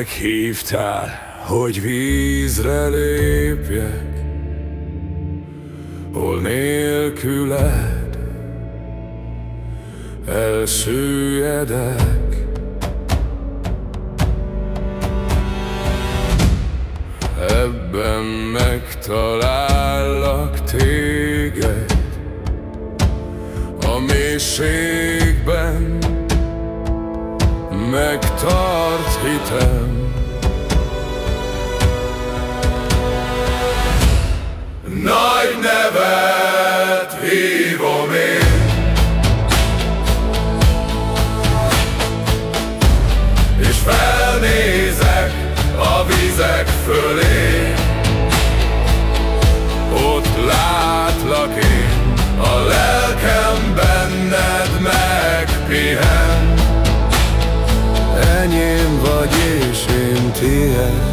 Meghívtál, hogy vízre lépjek, Hol nélküled elsüllyedek. Ebben megtalállak téged, A mélységben megtart hitem. Nagy nevet hívom én És felnézek a vizek fölé tiéd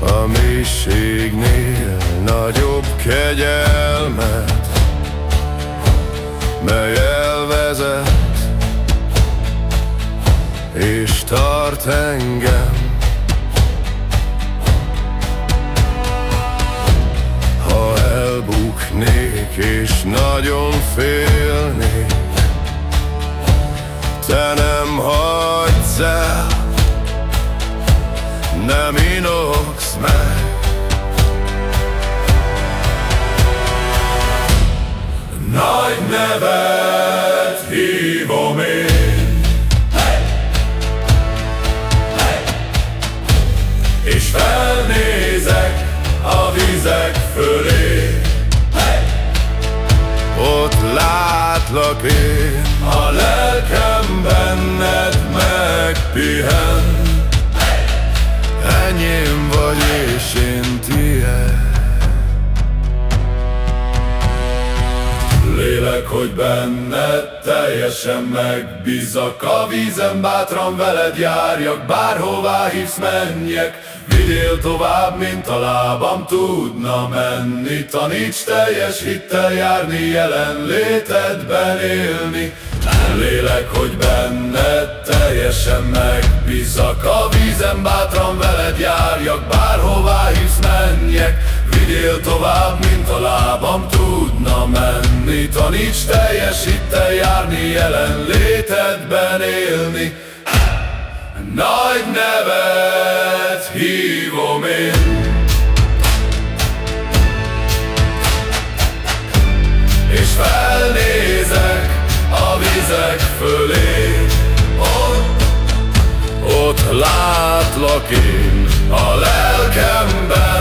A mélységnél nagyobb kegyelmet Mely elvezet és tart engem. Ha elbuknék és nagyon félnék nem inogsz meg Nagy nevet hívom én hey! Hey! És felnézek a vizek fölé hey! Ott látlak én A lelkem benned megpihen hogy benned teljesen megbízak. A vízen bátran veled járjak Bárhová hívsz menjek. Vigyél tovább, mint a lábam tudna menni. Taníts teljes hittel járni, jelenlétedben élni. Lélek, hogy benned teljesen megbízak. A vízen bátran veled járjak, bárhová hisz menjek Vigyél tovább, mint a lábam tudna menni. Taníts teljes hittel járni, jelenlétedben élni. Nagy nevet hívom én. És felnézek a vizek fölé. Ott, ott látlak én A lelkem benned meg